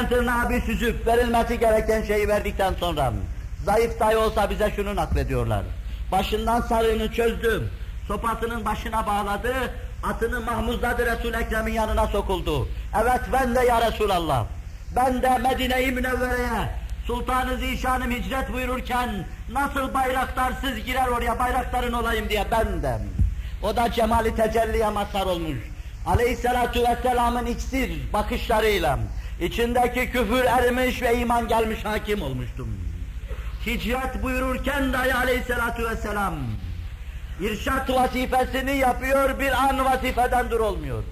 dişten tırnağa bir süzüp verilmesi gereken şeyi verdikten sonra zayıf dahi olsa bize şunu naklediyorlar. Başından sarığını çözdü, sopasının başına bağladı, atını mahmuzladı Resul Ekrem'in yanına sokuldu. Evet ben de ya Resulallah, ben de Medine-i Münevvere'ye Sultan-ı Zişan'ım hicret buyururken nasıl bayraktarsız girer oraya bayraktarın olayım diye ben de. O da cemali tecelliye mazhar olmuş. Aleyhisselatu vesselamın iksir bakışlarıyla içindeki küfür erimiş ve iman gelmiş hakim olmuştum. Hicret buyururken dahi aleyhisselatu vesselam irşat vazifesini yapıyor, bir an vazifeden dur olmuyor.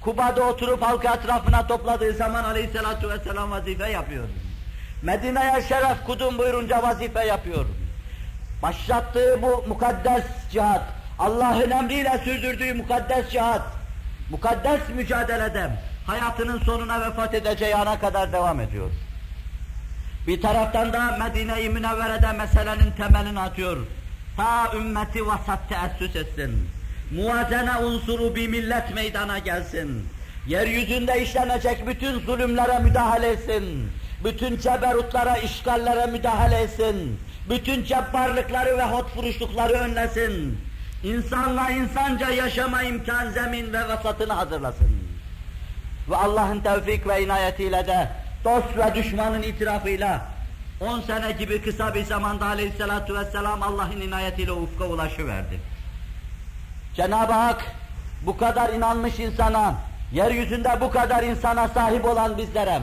Kuba'da oturup halkı etrafına topladığı zaman aleyhisselatu vesselam vazife yapıyor. Medine'ye şeref kudum buyurunca vazife yapıyor. Başlattığı bu mukaddes cihat, Allah'ın emriyle sürdürdüğü mukaddes cihat, mukaddes mücadelede hayatının sonuna vefat edeceği ana kadar devam ediyor. Bir taraftan da Medine-i Münevvere'de meselenin temelini atıyor. Ta ümmeti vasat teessüs etsin. Muvazene unsuru bir millet meydana gelsin. Yeryüzünde işlenecek bütün zulümlere müdahale etsin. Bütün ceberutlara, işgallere müdahale etsin. Bütün cebbarlıkları ve hotfuruşlukları önlesin. İnsanla insanca yaşama imkan zemin ve vasatını hazırlasın. Ve Allah'ın tevfik ve inayetiyle de dost ve düşmanın itirafıyla 10 sene gibi kısa bir zamanda aleyhissalatu vesselam Allah'ın inayetiyle ufka ulaşıverdi. Cenab-ı Hak bu kadar inanmış insana, yeryüzünde bu kadar insana sahip olan bizlere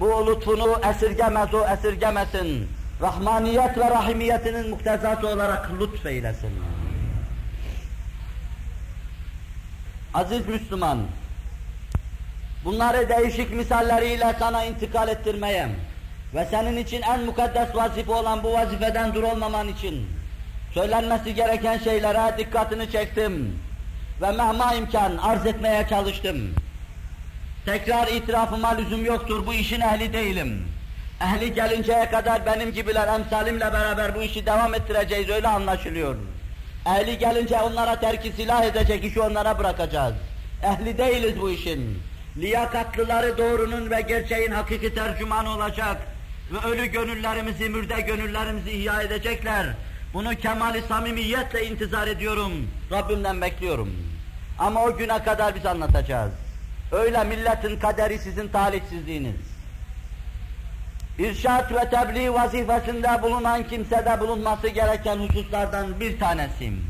bu lütfunu esirgemez o esirgemesin. Rahmaniyet ve rahimiyetinin muktezası olarak lütfeylesin. Aziz Müslüman, bunları değişik misalleriyle sana intikal ettirmeye ve senin için en mukaddes vazife olan bu vazifeden dur olmaman için söylenmesi gereken şeylere dikkatini çektim ve mehma imkan arz etmeye çalıştım. Tekrar itirafıma lüzum yoktur, bu işin ehli değilim. Ehli gelinceye kadar benim gibiler emsalimle beraber bu işi devam ettireceğiz, öyle anlaşılıyor. Ehli gelince onlara terki silah edecek, işi onlara bırakacağız. Ehli değiliz bu işin. Liyakatlıları doğrunun ve gerçeğin hakiki tercümanı olacak ve ölü gönüllerimizi, mürde gönüllerimizi ihya edecekler. Bunu kemali samimiyetle intizar ediyorum, Rabbimden bekliyorum. Ama o güne kadar biz anlatacağız. Öyle milletin kaderi sizin talihsizliğiniz. İrşat ve tebliğ vazifesinde bulunan kimsede bulunması gereken hususlardan bir tanesiyim.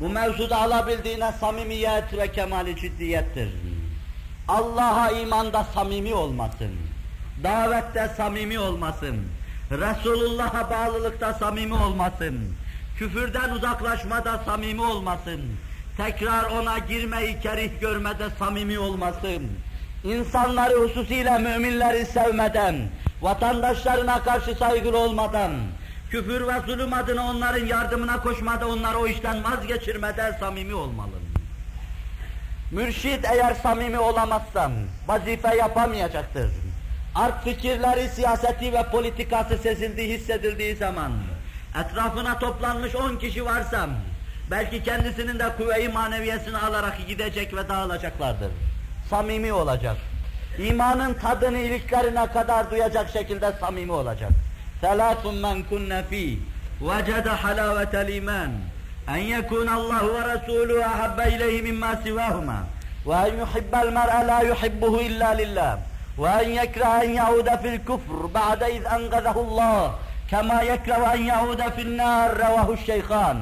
Bu mevzuda alabildiğine samimiyet ve kemali ciddiyettir. Allah'a imanda samimi olmasın. Davette samimi olmasın. Resulullah'a bağlılıkta samimi olmasın. Küfürden uzaklaşmada samimi olmasın. Tekrar ona girmeyi kerih görmede samimi olmasın. İnsanları hususiyle müminleri sevmeden, vatandaşlarına karşı saygılı olmadan, küfür ve zulüm adına onların yardımına koşmada onları o işten vazgeçirmeden samimi olmalı. Mürşid eğer samimi olamazsam vazife yapamayacaktır. Art fikirleri, siyaseti ve politikası sezildiği, hissedildiği zaman etrafına toplanmış on kişi varsam belki kendisinin de kuvve-i maneviyesini alarak gidecek ve dağılacaklardır. Samimi olacak. İmanın tadını iliklerine kadar duyacak şekilde samimi olacak. Selatun men kunne fi vecede halavetel iman ve Resulü ahabbe ileyhi mimma sivahuma ve en yuhibbel mer'e la yuhibbuhu illa lillah ve en yekrehe en yahude fil kufr ba'de iz engazahu Allah kema yekrehe en yahude fil nar revahu şeyhan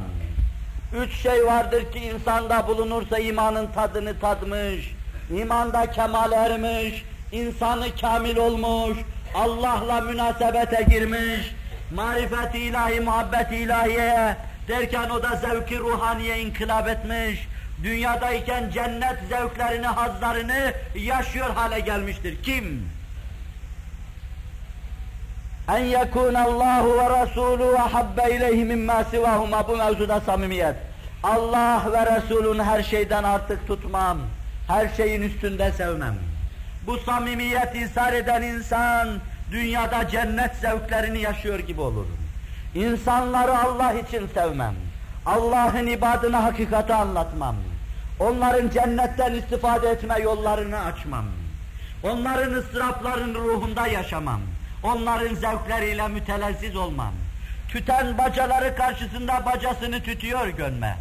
Üç şey vardır ki insanda bulunursa imanın tadını tadmış, imanda kemal ermiş, insanı kamil olmuş, Allah'la münasebete girmiş, marifet ilahi, muhabbet ilahiye derken o da zevki ruhaniye inkılap etmiş, dünyadayken cennet zevklerini, hazlarını yaşıyor hale gelmiştir. Kim? En yekun Allahu ve Resulü habbe ileyhi mimma sivahuma bu mevzuda samimiyet. Allah ve Resulün her şeyden artık tutmam. Her şeyin üstünde sevmem. Bu samimiyet ishar eden insan dünyada cennet zevklerini yaşıyor gibi olur. İnsanları Allah için sevmem. Allah'ın ibadına hakikati anlatmam. Onların cennetten istifade etme yollarını açmam. Onların ıstırapların ruhunda yaşamam. Onların zevkleriyle mütelezziz olmam. Tüten bacaları karşısında bacasını tütüyor gönme.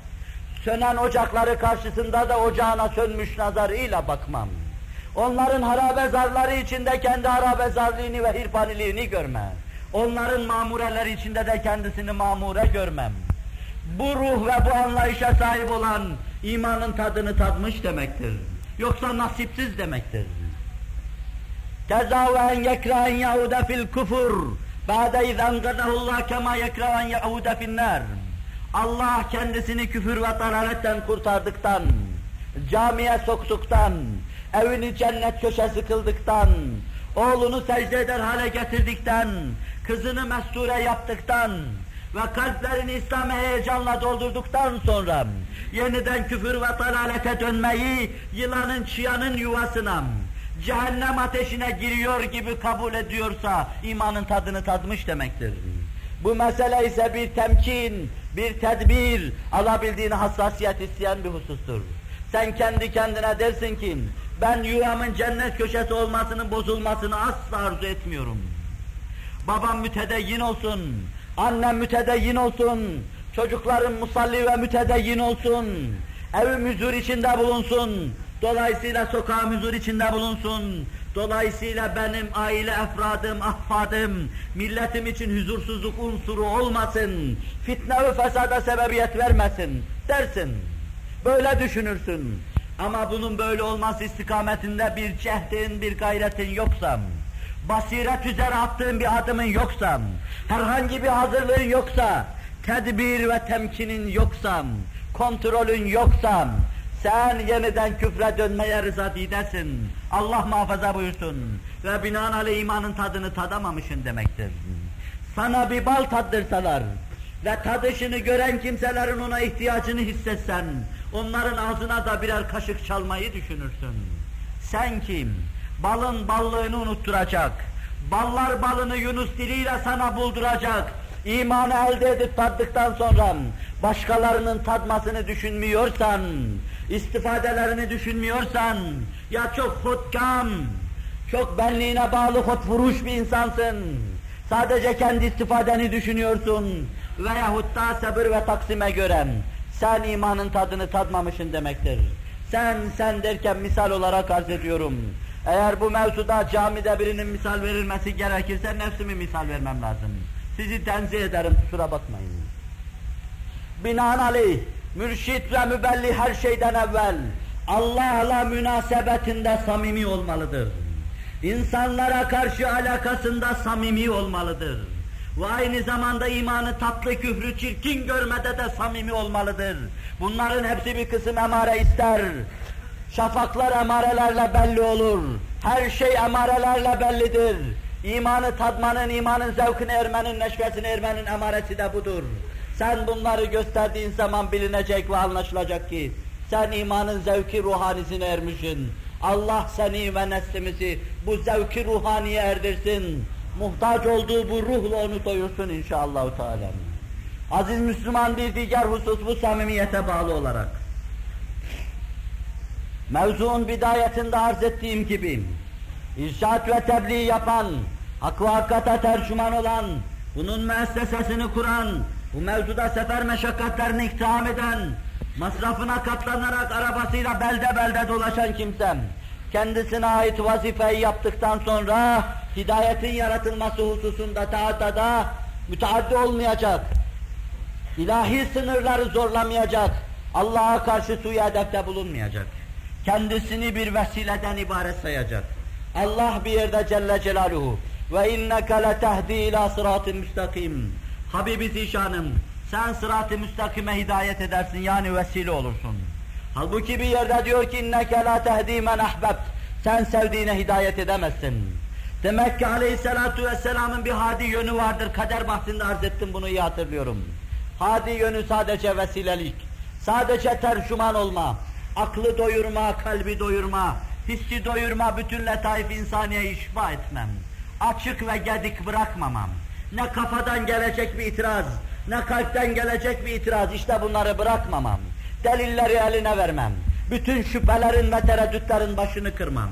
Sönen ocakları karşısında da ocağına sönmüş nazarıyla bakmam. Onların harabe zarları içinde kendi harabe zarlığını ve hirpaniliğini görme. Onların mamureleri içinde de kendisini mamure görmem. Bu ruh ve bu anlayışa sahip olan imanın tadını tadmış demektir. Yoksa nasipsiz demektir. Keza ve en yekra en yahude fil kufur ba'de izen gadahullah kema yekra en yahude fil nar. Allah kendisini küfür ve dalaletten kurtardıktan, camiye soktuktan, evini cennet köşesi kıldıktan, oğlunu secde eder hale getirdikten, kızını mesture yaptıktan ve kalplerini İslam heyecanla doldurduktan sonra yeniden küfür ve dalalete dönmeyi yılanın çıyanın yuvasına, cehennem ateşine giriyor gibi kabul ediyorsa imanın tadını tadmış demektir. Bu mesele ise bir temkin, bir tedbir, alabildiğini hassasiyet isteyen bir husustur. Sen kendi kendine dersin ki, ben yuvamın cennet köşesi olmasının bozulmasını asla arzu etmiyorum. Babam mütedeyyin olsun, annem mütedeyyin olsun, çocuklarım musalli ve mütedeyyin olsun, evim huzur içinde bulunsun, dolayısıyla sokağım huzur içinde bulunsun, dolayısıyla benim aile efradım, ahfadım, milletim için huzursuzluk unsuru olmasın, fitne ve fesada sebebiyet vermesin dersin. Böyle düşünürsün. Ama bunun böyle olması istikametinde bir cehdin, bir gayretin yoksa, basiret üzere attığın bir adımın yoksa, herhangi bir hazırlığın yoksa, tedbir ve temkinin yoksa, kontrolün yoksa, sen yeniden küfre dönmeye rızadidesin. Allah muhafaza buyursun. Ve binaenaleyh imanın tadını tadamamışın demektir. Sana bir bal tattırsalar ve tadışını gören kimselerin ona ihtiyacını hissetsen, onların ağzına da birer kaşık çalmayı düşünürsün. Sen kim? Balın ballığını unutturacak. Ballar balını Yunus diliyle sana bulduracak. İmanı elde edip tattıktan sonra başkalarının tadmasını düşünmüyorsan, istifadelerini düşünmüyorsan, ya çok hotkam, çok benliğine bağlı hot vuruş bir insansın, sadece kendi istifadeni düşünüyorsun veyahut da sabır ve taksime göre sen imanın tadını tadmamışın demektir. Sen, sen derken misal olarak arz ediyorum. Eğer bu mevzuda camide birinin misal verilmesi gerekirse nefsimi misal vermem lazım. Sizi tenzih ederim, kusura bakmayın. Binaenaleyh, mürşit ve mübelli her şeyden evvel Allah'la münasebetinde samimi olmalıdır. İnsanlara karşı alakasında samimi olmalıdır. Ve aynı zamanda imanı tatlı, küfrü çirkin görmede de samimi olmalıdır. Bunların hepsi bir kısım emare ister. Şafaklar emarelerle belli olur. Her şey emarelerle bellidir. İmanı tadmanın, imanın zevkini ermenin, neşvesini ermenin emaresi de budur. Sen bunları gösterdiğin zaman bilinecek ve anlaşılacak ki sen imanın zevki ruhanisine ermişsin. Allah seni ve neslimizi bu zevki ruhaniye erdirsin. Muhtaç olduğu bu ruhla onu doyursun inşallah. Aziz Müslüman bir diğer husus bu samimiyete bağlı olarak. Mevzuun bidayetinde arz ettiğim gibi, irşat ve tebliğ yapan, hak ve tercüman olan, bunun müessesesini kuran, bu mevzuda sefer meşakkatlerini iktiham eden, masrafına katlanarak arabasıyla belde belde dolaşan kimsem, kendisine ait vazifeyi yaptıktan sonra hidayetin yaratılması hususunda tahatada müteaddi olmayacak, ilahi sınırları zorlamayacak, Allah'a karşı suyu hedefte bulunmayacak. Kendisini bir vesileden ibaret sayacak. Allah bir yerde Celle Celaluhu ve inneke letehdi ila sıratın müstakim. Habibi Zişanım, sen sırat-ı müstakime hidayet edersin yani vesile olursun. Halbuki bir yerde diyor ki inneke la tehdi men ahbebt. Sen sevdiğine hidayet edemezsin. Demek ki aleyhissalatu vesselamın bir hadi yönü vardır. Kader bahsinde arz ettim bunu iyi hatırlıyorum. Hadi yönü sadece vesilelik. Sadece tercüman olma. Aklı doyurma, kalbi doyurma, hissi doyurma, bütün letaif insaniye işfa etmem. Açık ve gedik bırakmamam. Ne kafadan gelecek bir itiraz, ne kalpten gelecek bir itiraz, işte bunları bırakmamam. Delilleri eline vermem. Bütün şüphelerin ve tereddütlerin başını kırmam.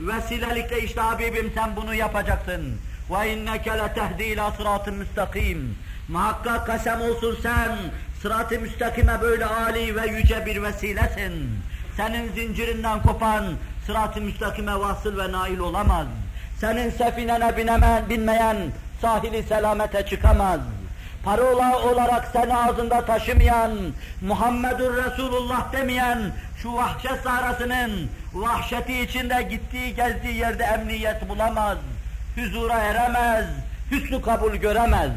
Vesilelikle işte Habibim sen bunu yapacaksın. Ve inneke letehdi ila sıratın müstakim. Muhakkak kasem olsun sen sırat-ı müstakime böyle âli ve yüce bir vesilesin. Senin zincirinden kopan sırat-ı müstakime vasıl ve nail olamaz. Senin sefinene binemen, binmeyen sahili selamete çıkamaz. Parola olarak seni ağzında taşımayan, Muhammedur Resulullah demeyen şu vahşet sahrasının vahşeti içinde gittiği gezdiği yerde emniyet bulamaz. Huzura eremez, hüsnü kabul göremez.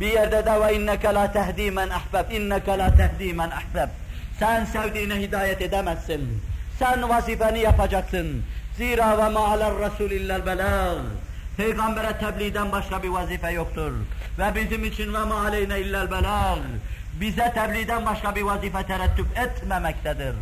Bir yerde de ve inneke la tehdi men ahbeb, inneke la tehdi men ahbeb. Sen sevdiğine hidayet edemezsin. Sen vazifeni yapacaksın. Zira ve ma alel rasul illel belâg. Peygambere tebliğden başka bir vazife yoktur. Ve bizim için ve ma aleyne illel belâg. Bize tebliğden başka bir vazife terettüp etmemektedir.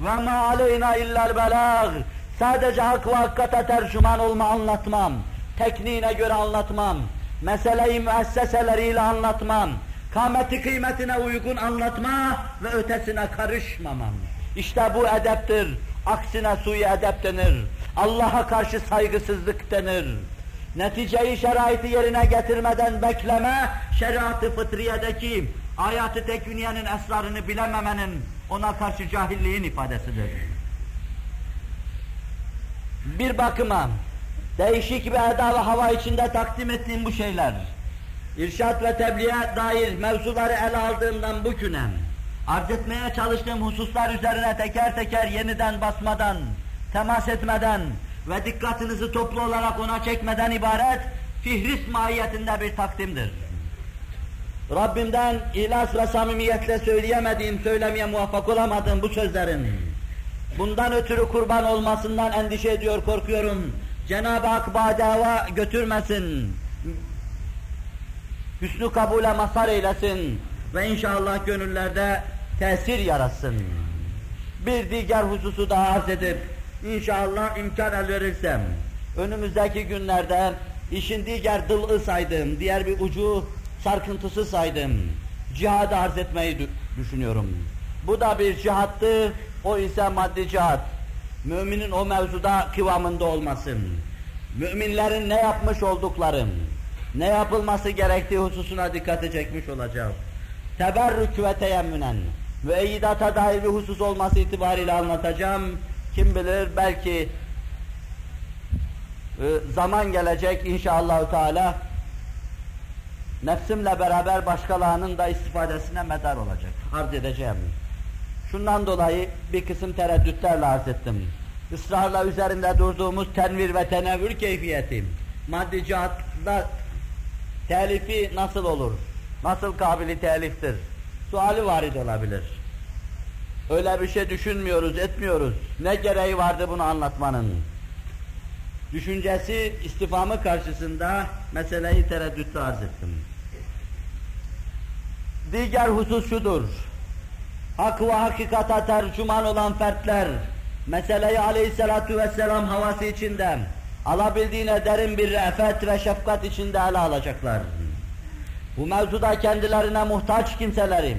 Ve ma aleyna illel belâg. Sadece hak ve hakikate tercüman olma anlatmam. Tekniğine göre anlatmam. Meseleyi müesseseleriyle anlatmam. Kâmeti kıymetine uygun anlatma ve ötesine karışmamam. İşte bu edeptir. Aksine suyu edep denir. Allah'a karşı saygısızlık denir. Neticeyi şeraiti yerine getirmeden bekleme, şeriat-ı fıtriyedeki ayat-ı tekviniyenin esrarını bilememenin ona karşı cahilliğin ifadesidir. Bir bakıma değişik bir eda ve hava içinde takdim ettiğim bu şeyler, irşat ve tebliğe dair mevzuları ele aldığımdan bu güne, arz etmeye çalıştığım hususlar üzerine teker teker yeniden basmadan, temas etmeden ve dikkatinizi toplu olarak ona çekmeden ibaret fihrist mahiyetinde bir takdimdir. Rabbimden ihlas ve samimiyetle söyleyemediğim, söylemeye muvaffak olamadığım bu sözlerin, bundan ötürü kurban olmasından endişe ediyor, korkuyorum. Cenab-ı Hak badava götürmesin, hüsnü kabule mazhar eylesin ve inşallah gönüllerde tesir yaratsın. Bir diğer hususu daha arz edip, inşallah imkan el verirsem, önümüzdeki günlerde işin diğer dılı saydım, diğer bir ucu sarkıntısı saydım. Cihadı arz etmeyi düşünüyorum. Bu da bir cihattı, o ise maddi cihat. Müminin o mevzuda kıvamında olmasın. Müminlerin ne yapmış oldukları, ne yapılması gerektiği hususuna dikkati çekmiş olacağım. Teberrük ve teyemmünen, müeyyidata dair bir husus olması itibariyle anlatacağım. Kim bilir belki e, zaman gelecek inşallah Teala nefsimle beraber başkalarının da istifadesine medar olacak. Arz edeceğim. Şundan dolayı bir kısım tereddütlerle arz ettim. Israrla üzerinde durduğumuz tenvir ve tenevvür keyfiyeti, maddi cihatta telifi nasıl olur? Nasıl kabili teliftir? Suali varid olabilir. Öyle bir şey düşünmüyoruz, etmiyoruz. Ne gereği vardı bunu anlatmanın? Düşüncesi, istifamı karşısında meseleyi tereddütte arz ettim. Diğer husus şudur. Hak ve hakikata tercüman olan fertler, meseleyi aleyhissalatu vesselam havası içinde, alabildiğine derin bir re'fet ve şefkat içinde ele alacaklar. Bu mevzuda kendilerine muhtaç kimselerim,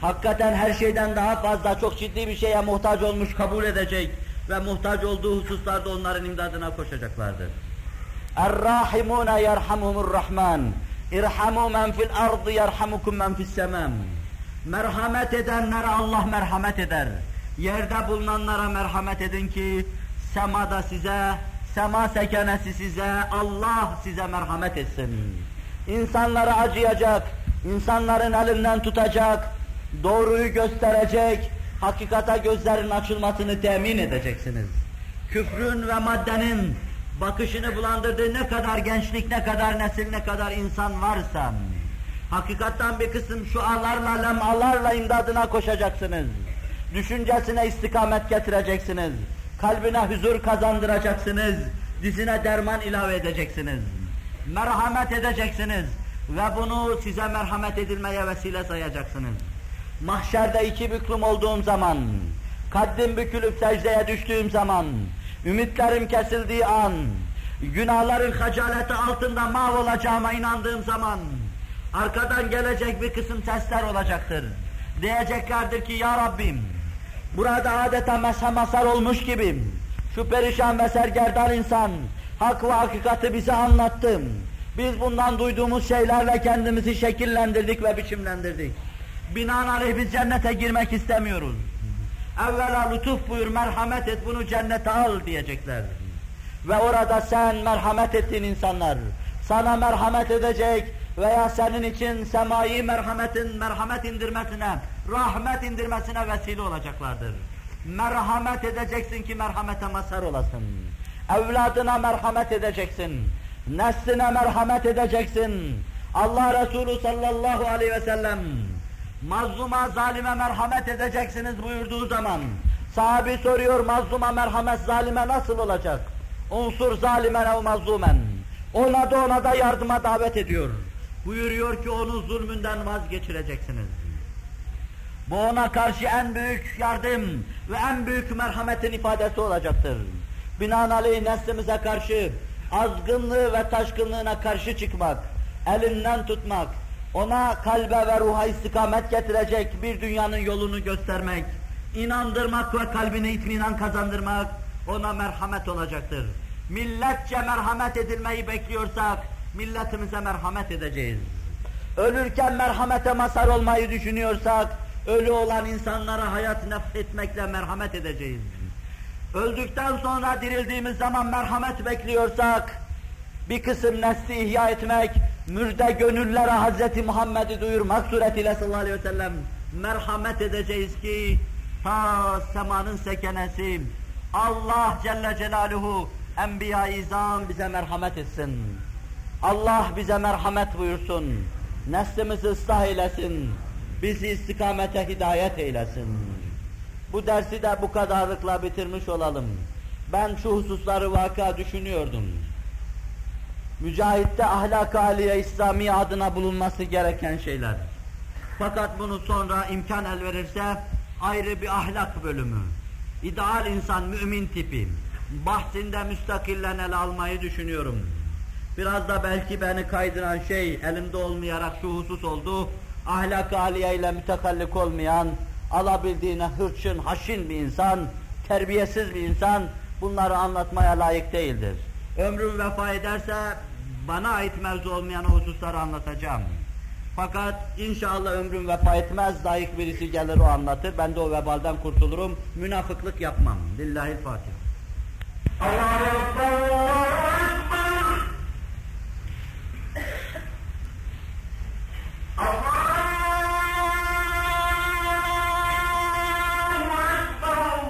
hakikaten her şeyden daha fazla çok ciddi bir şeye muhtaç olmuş kabul edecek ve muhtaç olduğu hususlarda onların imdadına koşacaklardır. Er-Rahimune yerhamumur Rahman. İrhamu men fil ardı yerhamukum men fis semam. Merhamet edenlere Allah merhamet eder. Yerde bulunanlara merhamet edin ki semada size, sema sekenesi size, Allah size merhamet etsin. İnsanlara acıyacak, insanların elinden tutacak, doğruyu gösterecek, hakikata gözlerin açılmasını temin edeceksiniz. Küfrün ve maddenin bakışını bulandırdığı ne kadar gençlik, ne kadar nesil, ne kadar insan varsa, hakikattan bir kısım şualarla, lemalarla imdadına koşacaksınız. Düşüncesine istikamet getireceksiniz. Kalbine huzur kazandıracaksınız. Dizine derman ilave edeceksiniz. Merhamet edeceksiniz. Ve bunu size merhamet edilmeye vesile sayacaksınız. Mahşerde iki büklüm olduğum zaman, kaddim bükülüp secdeye düştüğüm zaman, ümitlerim kesildiği an, günahların hacaleti altında mahvolacağıma inandığım zaman, arkadan gelecek bir kısım sesler olacaktır. Diyeceklerdir ki ya Rabbim, burada adeta mesa masar olmuş gibi, Şu perişan ve sergerdan insan hak ve hakikati bize anlattı. Biz bundan duyduğumuz şeylerle kendimizi şekillendirdik ve biçimlendirdik. Binaenaleyh biz cennete girmek istemiyoruz. Evvela lütuf buyur, merhamet et, bunu cennete al diyecekler. Ve orada sen merhamet ettiğin insanlar, sana merhamet edecek veya senin için semai merhametin merhamet indirmesine, rahmet indirmesine vesile olacaklardır. Merhamet edeceksin ki merhamete mazhar olasın. Evladına merhamet edeceksin. Nesline merhamet edeceksin. Allah Resulü sallallahu aleyhi ve sellem mazluma, zalime merhamet edeceksiniz buyurduğu zaman sahabi soruyor mazluma merhamet zalime nasıl olacak? Unsur zalimen ev mazlumen. Ona da ona da yardıma davet ediyor. Buyuruyor ki onu zulmünden vazgeçireceksiniz. Bu ona karşı en büyük yardım ve en büyük merhametin ifadesi olacaktır. Binaenaleyh neslimize karşı azgınlığı ve taşkınlığına karşı çıkmak, elinden tutmak, ona kalbe ve ruha istikamet getirecek bir dünyanın yolunu göstermek, inandırmak ve kalbine itminan kazandırmak ona merhamet olacaktır. Milletçe merhamet edilmeyi bekliyorsak milletimize merhamet edeceğiz. Ölürken merhamete mazhar olmayı düşünüyorsak ölü olan insanlara hayat nefretmekle merhamet edeceğiz. Öldükten sonra dirildiğimiz zaman merhamet bekliyorsak bir kısım nesli ihya etmek, mürde gönüllere Hz. Muhammed'i duyurmak suretiyle sallallahu aleyhi ve sellem merhamet edeceğiz ki ta semanın sekenesi Allah Celle Celaluhu Enbiya-i bize merhamet etsin. Allah bize merhamet buyursun. Neslimizi ıslah eylesin. Bizi istikamete hidayet eylesin. Bu dersi de bu kadarlıkla bitirmiş olalım. Ben şu hususları vaka düşünüyordum. Mücahit'te ahlak-ı aliye İslami adına bulunması gereken şeyler. Fakat bunu sonra imkan el verirse ayrı bir ahlak bölümü. İdeal insan, mümin tipi. Bahsinde müstakillen ele almayı düşünüyorum. Biraz da belki beni kaydıran şey elimde olmayarak şu husus oldu. Ahlak-ı aliye ile mütekallik olmayan, alabildiğine hırçın, haşin bir insan, terbiyesiz bir insan bunları anlatmaya layık değildir. Ömrüm vefa ederse bana ait mevzu olmayan hususları anlatacağım. Fakat inşallah ömrüm vefa etmez, layık birisi gelir o anlatır, ben de o vebalden kurtulurum, münafıklık yapmam. Lillahi'l-Fatiha. Allah